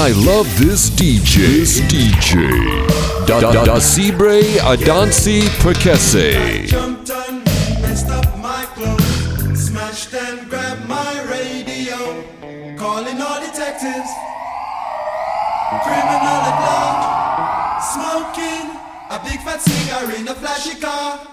I love this DJ. This DJ. Da da da Sibre Adansi Perkese. Jumped on me, messed up my clothes, smashed and grabbed my radio, calling all detectives. Criminal at large, smoking a big fat cigar in a flashy car.